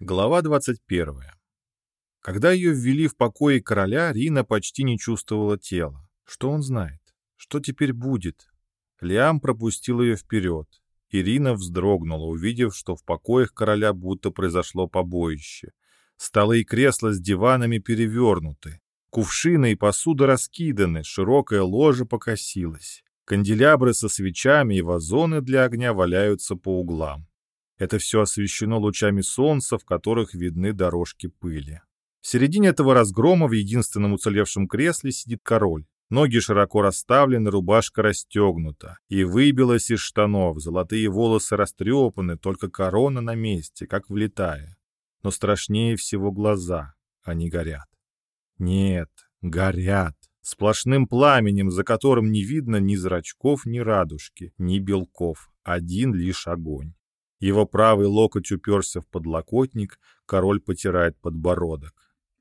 Глава 21. Когда ее ввели в покои короля, Рина почти не чувствовала тела. Что он знает? Что теперь будет? Лиам пропустил ее вперед. Ирина вздрогнула, увидев, что в покоях короля будто произошло побоище. Столы и кресла с диванами перевернуты. Кувшины и посуда раскиданы, широкое ложе покосилось. Канделябры со свечами и вазоны для огня валяются по углам. Это все освещено лучами солнца, в которых видны дорожки пыли. В середине этого разгрома в единственном уцелевшем кресле сидит король. Ноги широко расставлены, рубашка расстегнута. И выбилась из штанов, золотые волосы растрепаны, только корона на месте, как влетая. Но страшнее всего глаза. Они горят. Нет, горят. Сплошным пламенем, за которым не видно ни зрачков, ни радужки, ни белков. Один лишь огонь. Его правый локоть уперся в подлокотник, король потирает подбородок.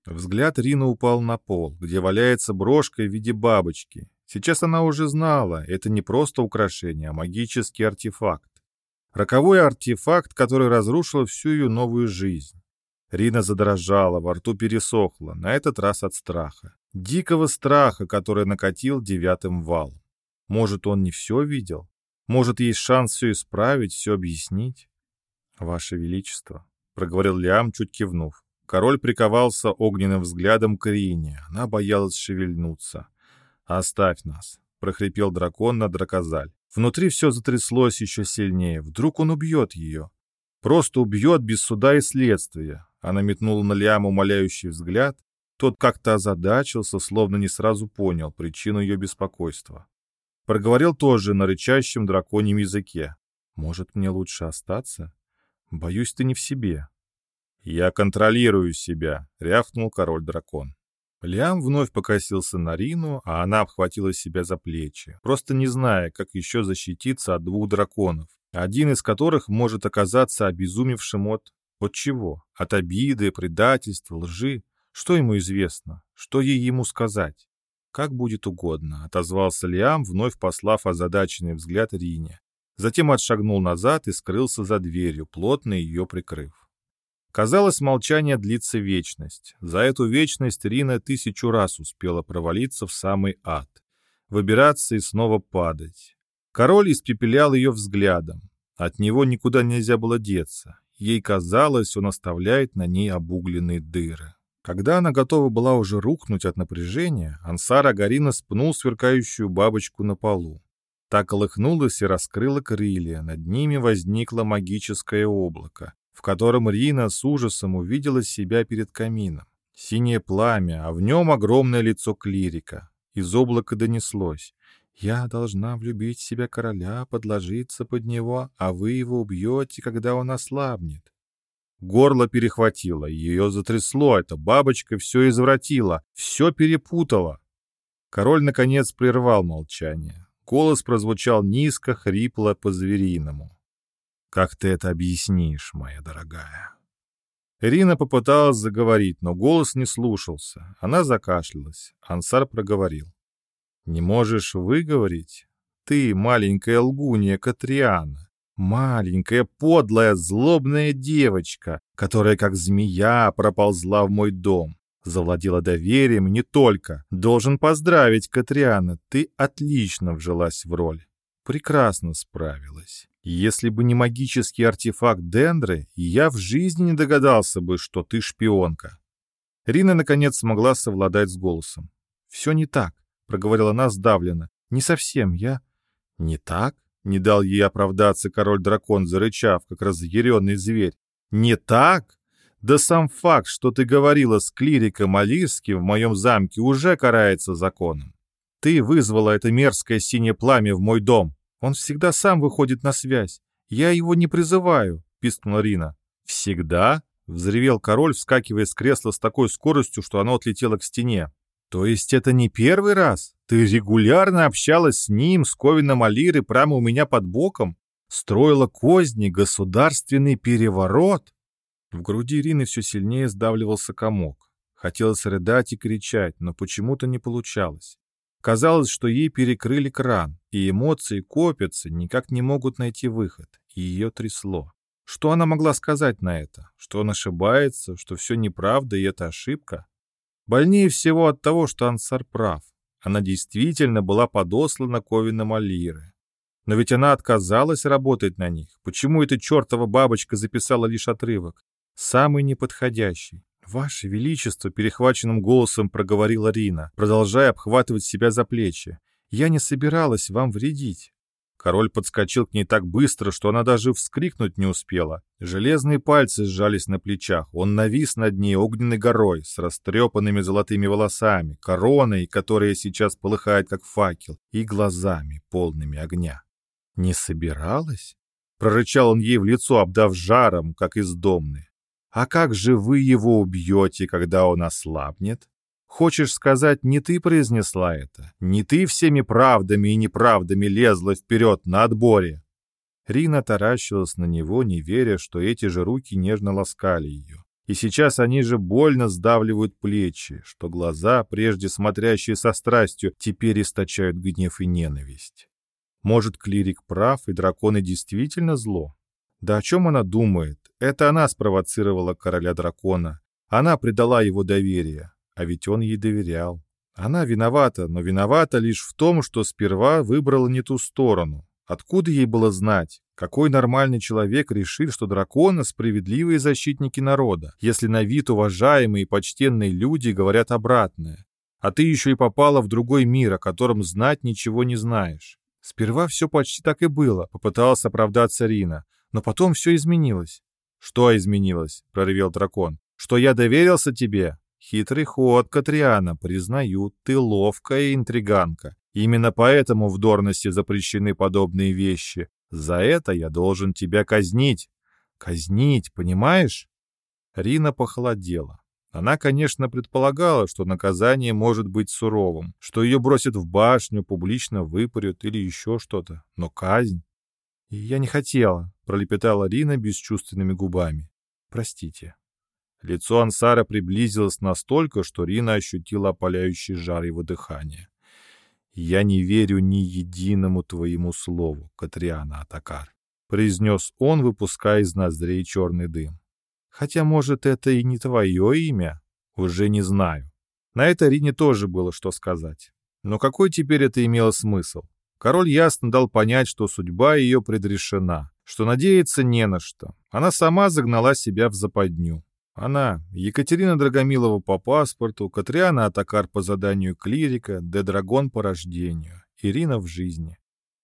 Взгляд Рина упал на пол, где валяется брошка в виде бабочки. Сейчас она уже знала, это не просто украшение, а магический артефакт. Роковой артефакт, который разрушил всю ее новую жизнь. Рина задрожала, во рту пересохла, на этот раз от страха. Дикого страха, который накатил девятым валом. Может, он не все видел? Может, есть шанс все исправить, все объяснить? «Ваше Величество», — проговорил Лиам, чуть кивнув. Король приковался огненным взглядом к Рине. Она боялась шевельнуться. «Оставь нас», — прохрипел дракон на дракозаль. Внутри все затряслось еще сильнее. Вдруг он убьет ее. Просто убьет без суда и следствия. Она метнула на Лиам умоляющий взгляд. Тот как-то озадачился, словно не сразу понял причину ее беспокойства. Проговорил тоже на рычащем драконьем языке. «Может, мне лучше остаться? Боюсь, ты не в себе». «Я контролирую себя», — рявкнул король-дракон. Лиам вновь покосился на Рину, а она обхватила себя за плечи, просто не зная, как еще защититься от двух драконов, один из которых может оказаться обезумевшим от... От чего? От обиды, предательства, лжи? Что ему известно? Что ей ему сказать? «Как будет угодно», — отозвался Лиам, вновь послав озадаченный взгляд Рине. Затем отшагнул назад и скрылся за дверью, плотно ее прикрыв. Казалось, молчание длится вечность. За эту вечность Рина тысячу раз успела провалиться в самый ад. Выбираться и снова падать. Король испепелял ее взглядом. От него никуда нельзя было деться. Ей казалось, он оставляет на ней обугленные дыры. Когда она готова была уже рухнуть от напряжения, Ансар Агарина спнул сверкающую бабочку на полу. Так колыхнулась и раскрыла крылья, над ними возникло магическое облако, в котором Рина с ужасом увидела себя перед камином. Синее пламя, а в нем огромное лицо клирика. Из облака донеслось. «Я должна влюбить в себя короля, подложиться под него, а вы его убьете, когда он ослабнет». Горло перехватило, ее затрясло, эта бабочка все извратила, все перепутала. Король, наконец, прервал молчание. Голос прозвучал низко, хрипло, по-звериному. «Как ты это объяснишь, моя дорогая?» Ирина попыталась заговорить, но голос не слушался. Она закашлялась. Ансар проговорил. «Не можешь выговорить? Ты, маленькая лгунья Катриана, Маленькая, подлая, злобная девочка, которая как змея проползла в мой дом. Завладела доверием не только. Должен поздравить, Катриана, ты отлично вжилась в роль. Прекрасно справилась. Если бы не магический артефакт Дендры, я в жизни не догадался бы, что ты шпионка. Рина, наконец, смогла совладать с голосом. «Все не так», — проговорила она сдавленно. «Не совсем, я...» «Не так?» Не дал ей оправдаться король-дракон, зарычав, как разъяренный зверь. «Не так? Да сам факт, что ты говорила с клириком Алирским в моем замке, уже карается законом. Ты вызвала это мерзкое синее пламя в мой дом. Он всегда сам выходит на связь. Я его не призываю», — пискнула Рина. «Всегда?» — взревел король, вскакивая с кресла с такой скоростью, что оно отлетело к стене. «То есть это не первый раз? Ты регулярно общалась с ним, с Ковином Алиры, прямо у меня под боком? Строила козни, государственный переворот?» В груди Ирины все сильнее сдавливался комок. Хотелось рыдать и кричать, но почему-то не получалось. Казалось, что ей перекрыли кран, и эмоции копятся, никак не могут найти выход, и ее трясло. Что она могла сказать на это? Что он ошибается, что все неправда и это ошибка? Больнее всего от того, что Ансар прав. Она действительно была подослана Ковином Алиры. Но ведь она отказалась работать на них. Почему эта чертова бабочка записала лишь отрывок? Самый неподходящий. «Ваше Величество!» — перехваченным голосом проговорила Рина, продолжая обхватывать себя за плечи. «Я не собиралась вам вредить». Король подскочил к ней так быстро, что она даже вскрикнуть не успела. Железные пальцы сжались на плечах. Он навис над ней огненной горой, с растрепанными золотыми волосами, короной, которая сейчас полыхает, как факел, и глазами, полными огня. «Не собиралась?» — прорычал он ей в лицо, обдав жаром, как из домны. «А как же вы его убьете, когда он ослабнет?» Хочешь сказать, не ты произнесла это? Не ты всеми правдами и неправдами лезла вперед на отборе?» Рина таращилась на него, не веря, что эти же руки нежно ласкали ее. И сейчас они же больно сдавливают плечи, что глаза, прежде смотрящие со страстью, теперь источают гнев и ненависть. Может, клирик прав, и драконы действительно зло? Да о чем она думает? Это она спровоцировала короля дракона. Она предала его доверие. А ведь он ей доверял. Она виновата, но виновата лишь в том, что сперва выбрала не ту сторону. Откуда ей было знать? Какой нормальный человек решит, что драконы — справедливые защитники народа, если на вид уважаемые и почтенные люди говорят обратное? А ты еще и попала в другой мир, о котором знать ничего не знаешь. Сперва все почти так и было, попыталась оправдаться Рина, но потом все изменилось. «Что изменилось?» — проревел дракон. «Что я доверился тебе? Хитрый ход, Катриана, признаю, ты ловкая интриганка. Именно поэтому в Дорности запрещены подобные вещи. За это я должен тебя казнить. Казнить, понимаешь?» Рина похолодела. Она, конечно, предполагала, что наказание может быть суровым, что ее бросят в башню, публично выпарют или еще что-то. Но казнь... «Я не хотела», — пролепетала Рина бесчувственными губами. «Простите». Лицо Ансара приблизилось настолько, что Рина ощутила опаляющий жар его дыхания. «Я не верю ни единому твоему слову, Катриана Атакар», — произнес он, выпуская из ноздрей черный дым. Хотя, может, это и не твое имя? Уже не знаю. На это Рине тоже было что сказать. Но какой теперь это имело смысл? Король ясно дал понять, что судьба ее предрешена, что надеяться не на что. Она сама загнала себя в западню. Она, Екатерина Драгомилова по паспорту, Катриана Атакар по заданию клирика, Де Драгон по рождению, Ирина в жизни.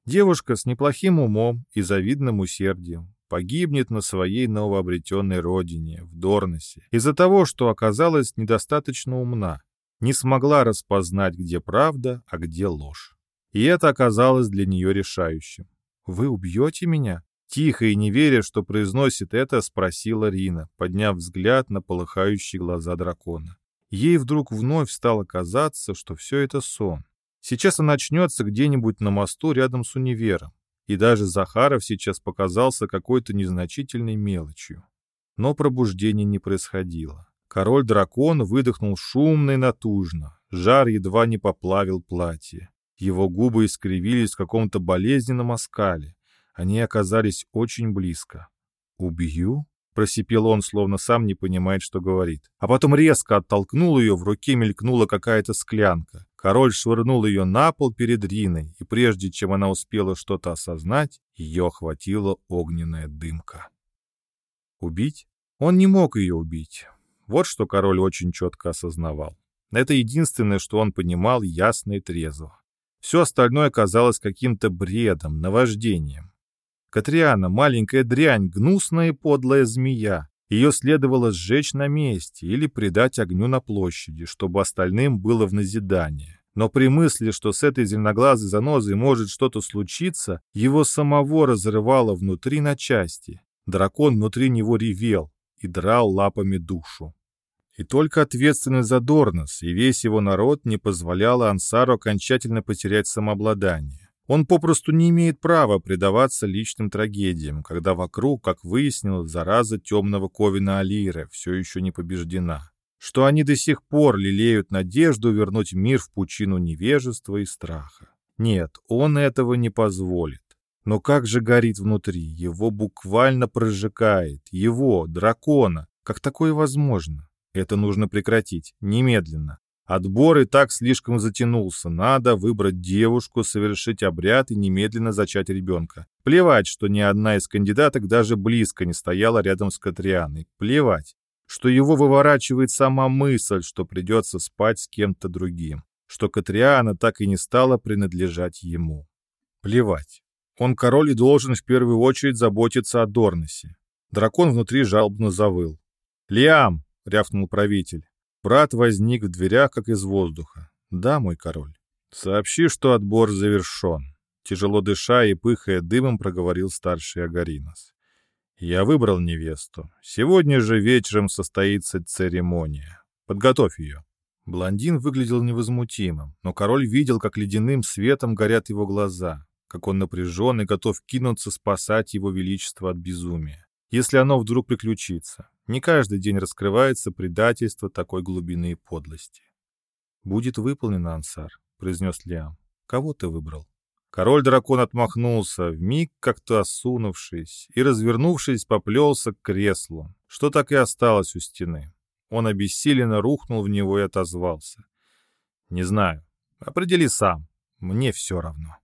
Девушка с неплохим умом и завидным усердием, погибнет на своей новообретенной родине, в Дорносе, из-за того, что оказалась недостаточно умна, не смогла распознать, где правда, а где ложь. И это оказалось для нее решающим. «Вы убьете меня?» Тихо и не веря, что произносит это, спросила Рина, подняв взгляд на полыхающие глаза дракона. Ей вдруг вновь стало казаться, что все это сон. Сейчас она очнется где-нибудь на мосту рядом с универом, и даже Захаров сейчас показался какой-то незначительной мелочью. Но пробуждение не происходило. Король-дракон выдохнул шумно и натужно. Жар едва не поплавил платье. Его губы искривились в каком-то болезненном оскале. Они оказались очень близко. «Убью?» — просипел он, словно сам не понимает, что говорит. А потом резко оттолкнул ее, в руке мелькнула какая-то склянка. Король швырнул ее на пол перед Риной, и прежде чем она успела что-то осознать, ее охватила огненная дымка. Убить? Он не мог ее убить. Вот что король очень четко осознавал. Это единственное, что он понимал ясно и трезво. Все остальное казалось каким-то бредом, наваждением. Катриана, маленькая дрянь, гнусная и подлая змея, ее следовало сжечь на месте или придать огню на площади, чтобы остальным было в назидание. Но при мысли, что с этой зеленоглазой занозой может что-то случиться, его самого разрывало внутри на части. Дракон внутри него ревел и драл лапами душу. И только ответственный за Дорнос и весь его народ не позволяло Ансару окончательно потерять самообладание. Он попросту не имеет права предаваться личным трагедиям, когда вокруг, как выяснилось, зараза темного Ковина Алира все еще не побеждена. Что они до сих пор лелеют надежду вернуть мир в пучину невежества и страха. Нет, он этого не позволит. Но как же горит внутри, его буквально прожигает, его, дракона. Как такое возможно? Это нужно прекратить, немедленно. Отбор и так слишком затянулся. Надо выбрать девушку, совершить обряд и немедленно зачать ребенка. Плевать, что ни одна из кандидаток даже близко не стояла рядом с Катрианой. Плевать, что его выворачивает сама мысль, что придется спать с кем-то другим. Что Катриана так и не стала принадлежать ему. Плевать. Он король и должен в первую очередь заботиться о Дорносе. Дракон внутри жалобно завыл. «Лиам!» — рявкнул правитель. Брат возник в дверях, как из воздуха. «Да, мой король». «Сообщи, что отбор завершен». Тяжело дыша и пыхая дымом, проговорил старший Агаринос. «Я выбрал невесту. Сегодня же вечером состоится церемония. Подготовь ее». Блондин выглядел невозмутимым, но король видел, как ледяным светом горят его глаза, как он напряжен и готов кинуться спасать его величество от безумия, если оно вдруг приключится. Не каждый день раскрывается предательство такой глубины и подлости. «Будет выполнено, Ансар», — произнес Лиам. «Кого ты выбрал?» Король-дракон отмахнулся, вмиг как-то осунувшись, и, развернувшись, поплелся к креслу, что так и осталось у стены. Он обессиленно рухнул в него и отозвался. «Не знаю. Определи сам. Мне все равно».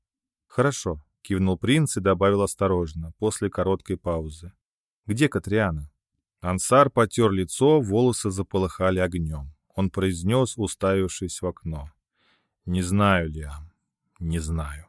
«Хорошо», — кивнул принц и добавил осторожно, после короткой паузы. «Где Катриана?» Ансар потер лицо, волосы заполыхали огнем. Он произнес, уставившись в окно. «Не знаю, Лиам, не знаю».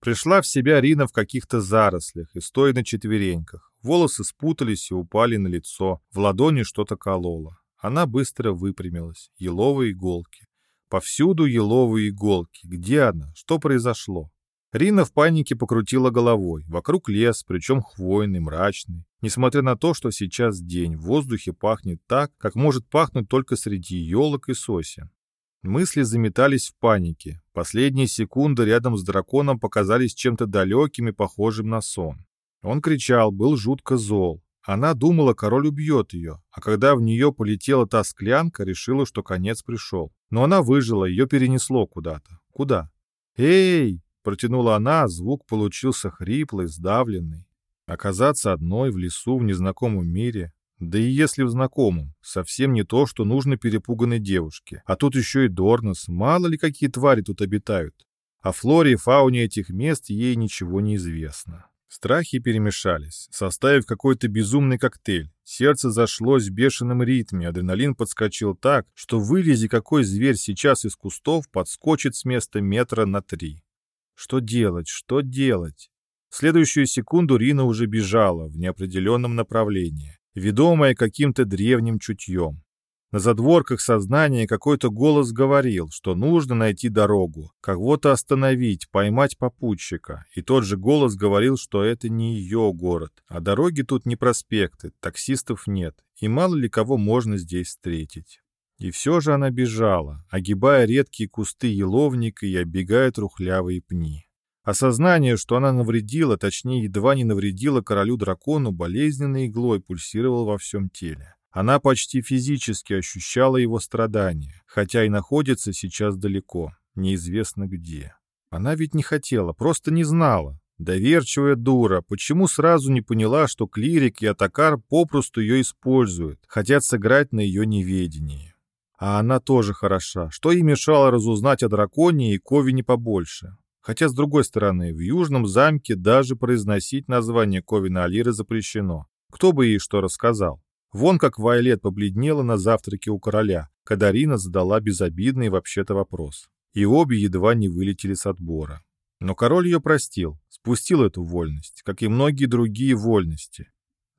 Пришла в себя Рина в каких-то зарослях и стоя на четвереньках. Волосы спутались и упали на лицо, в ладони что-то кололо. Она быстро выпрямилась. Еловые иголки. Повсюду еловые иголки. Где она? Что произошло? Рина в панике покрутила головой. Вокруг лес, причем хвойный, мрачный. Несмотря на то, что сейчас день, в воздухе пахнет так, как может пахнуть только среди елок и сосен. Мысли заметались в панике. Последние секунды рядом с драконом показались чем-то далеким и похожим на сон. Он кричал, был жутко зол. Она думала, король убьет ее, а когда в нее полетела та склянка, решила, что конец пришел. Но она выжила, ее перенесло куда-то. Куда? «Эй!» Протянула она, звук получился хриплый, сдавленный. Оказаться одной в лесу в незнакомом мире, да и если в знакомом, совсем не то, что нужно перепуганной девушке. А тут еще и Дорнос, мало ли какие твари тут обитают. О флоре и фауне этих мест ей ничего не известно. Страхи перемешались, составив какой-то безумный коктейль. Сердце зашлось в бешеном ритме, адреналин подскочил так, что вылези какой зверь сейчас из кустов подскочит с места метра на три. Что делать? Что делать? В следующую секунду Рина уже бежала в неопределенном направлении, ведомая каким-то древним чутьем. На задворках сознания какой-то голос говорил, что нужно найти дорогу, кого-то остановить, поймать попутчика. И тот же голос говорил, что это не ее город, а дороги тут не проспекты, таксистов нет, и мало ли кого можно здесь встретить. И все же она бежала, огибая редкие кусты еловника и оббегая трухлявые пни. Осознание, что она навредила, точнее, едва не навредила королю-дракону, болезненной иглой пульсировало во всем теле. Она почти физически ощущала его страдания, хотя и находится сейчас далеко, неизвестно где. Она ведь не хотела, просто не знала. Доверчивая дура, почему сразу не поняла, что клирик и атакар попросту ее используют, хотят сыграть на ее неведении. А она тоже хороша. Что ей мешало разузнать о драконе и Ковине побольше? Хотя, с другой стороны, в Южном замке даже произносить название Ковина Алиры запрещено. Кто бы ей что рассказал? Вон как Вайлет побледнела на завтраке у короля, когда Рина задала безобидный вообще-то вопрос. И обе едва не вылетели с отбора. Но король ее простил, спустил эту вольность, как и многие другие вольности.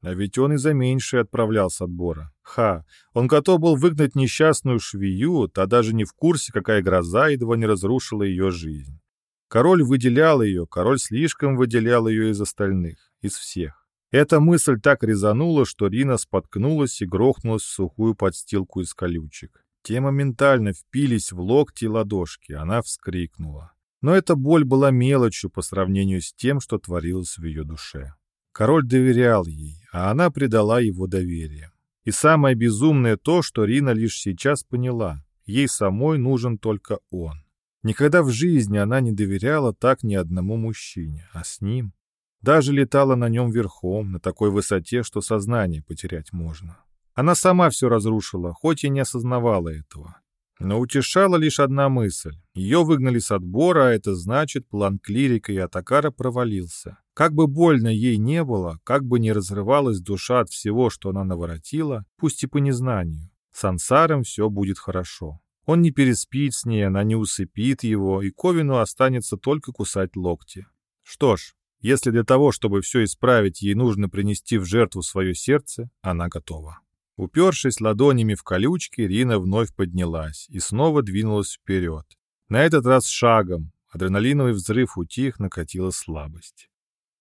А ведь он и за меньшее отправлял с отбора. Ха, он готов был выгнать несчастную швею, та даже не в курсе, какая гроза едва не разрушила ее жизнь. Король выделял ее, король слишком выделял ее из остальных, из всех. Эта мысль так резанула, что Рина споткнулась и грохнулась в сухую подстилку из колючек. Те моментально впились в локти и ладошки, она вскрикнула. Но эта боль была мелочью по сравнению с тем, что творилось в ее душе. Король доверял ей, а она предала его доверие. И самое безумное то, что Рина лишь сейчас поняла. Ей самой нужен только он. Никогда в жизни она не доверяла так ни одному мужчине, а с ним. Даже летала на нем верхом, на такой высоте, что сознание потерять можно. Она сама все разрушила, хоть и не осознавала этого. Но утешала лишь одна мысль. Ее выгнали с отбора, а это значит, план клирика и Атакара провалился. Как бы больно ей не было, как бы не разрывалась душа от всего, что она наворотила, пусть и по незнанию, с Ансаром все будет хорошо. Он не переспит с ней, она не усыпит его, и Ковину останется только кусать локти. Что ж, если для того, чтобы все исправить, ей нужно принести в жертву свое сердце, она готова. Упершись ладонями в колючки, Рина вновь поднялась и снова двинулась вперед. На этот раз шагом. Адреналиновый взрыв утих, накатила слабость.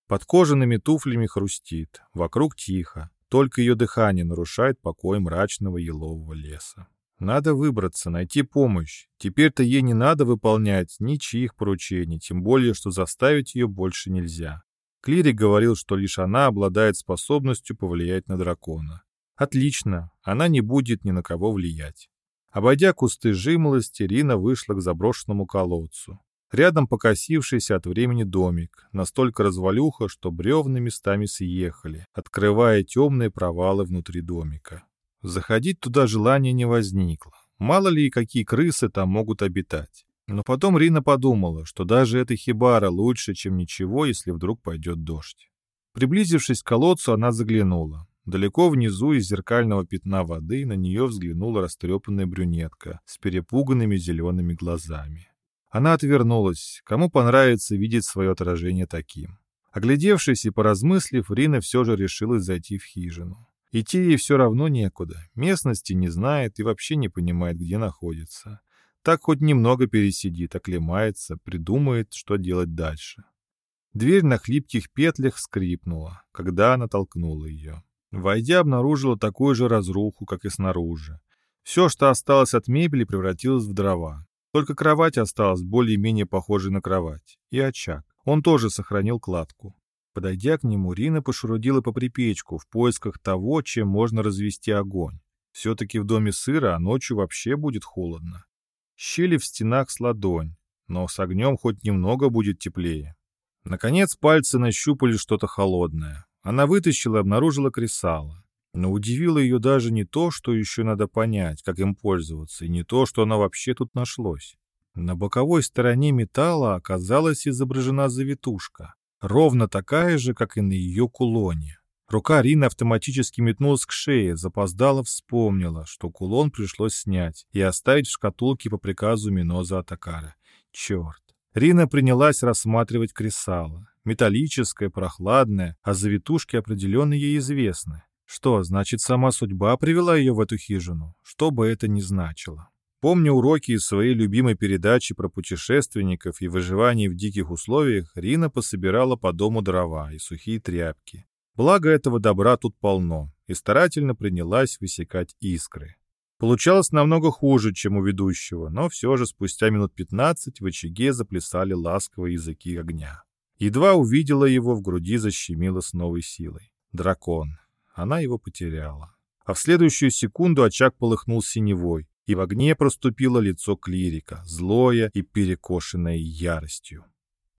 Под кожаными туфлями хрустит, вокруг тихо, только ее дыхание нарушает покой мрачного елового леса. Надо выбраться, найти помощь. Теперь-то ей не надо выполнять ничьих поручений, тем более, что заставить ее больше нельзя. Клирик говорил, что лишь она обладает способностью повлиять на дракона. Отлично, она не будет ни на кого влиять. Обойдя кусты жимолости, Рина вышла к заброшенному колодцу. Рядом покосившийся от времени домик, настолько развалюха, что бревна местами съехали, открывая темные провалы внутри домика. Заходить туда желания не возникло. Мало ли, какие крысы там могут обитать. Но потом Рина подумала, что даже эта хибара лучше, чем ничего, если вдруг пойдет дождь. Приблизившись к колодцу, она заглянула. Далеко внизу из зеркального пятна воды на нее взглянула растрепанная брюнетка с перепуганными зелеными глазами. Она отвернулась. Кому понравится видеть свое отражение таким? Оглядевшись и поразмыслив, Рина все же решилась зайти в хижину. Идти ей все равно некуда. Местности не знает и вообще не понимает, где находится. Так хоть немного пересидит, оклемается, придумает, что делать дальше. Дверь на хлипких петлях скрипнула, когда она толкнула ее. Войдя, обнаружила такую же разруху, как и снаружи. Все, что осталось от мебели, превратилось в дрова. Только кровать осталась более-менее похожей на кровать. И очаг. Он тоже сохранил кладку. Подойдя к нему, Рина пошурудила по припечку в поисках того, чем можно развести огонь. Все-таки в доме сыра, а ночью вообще будет холодно. Щели в стенах с ладонь, но с огнем хоть немного будет теплее. Наконец пальцы нащупали что-то холодное. Она вытащила и обнаружила кресало. Но удивило ее даже не то, что еще надо понять, как им пользоваться, и не то, что оно вообще тут нашлось. На боковой стороне металла оказалась изображена завитушка, ровно такая же, как и на ее кулоне. Рука Рины автоматически метнулась к шее, запоздала, вспомнила, что кулон пришлось снять и оставить в шкатулке по приказу Миноза Атакара. Черт. Рина принялась рассматривать кресало. Металлическое, прохладное, а завитушки определенно ей известны. Что, значит, сама судьба привела ее в эту хижину? Что бы это ни значило. Помня уроки из своей любимой передачи про путешественников и выживание в диких условиях, Рина пособирала по дому дрова и сухие тряпки. Благо этого добра тут полно, и старательно принялась высекать искры. Получалось намного хуже, чем у ведущего, но все же спустя минут пятнадцать в очаге заплясали ласковые языки огня. Едва увидела его, в груди защемило с новой силой. Дракон. Она его потеряла. А в следующую секунду очаг полыхнул синевой, и в огне проступило лицо клирика, злое и перекошенное яростью.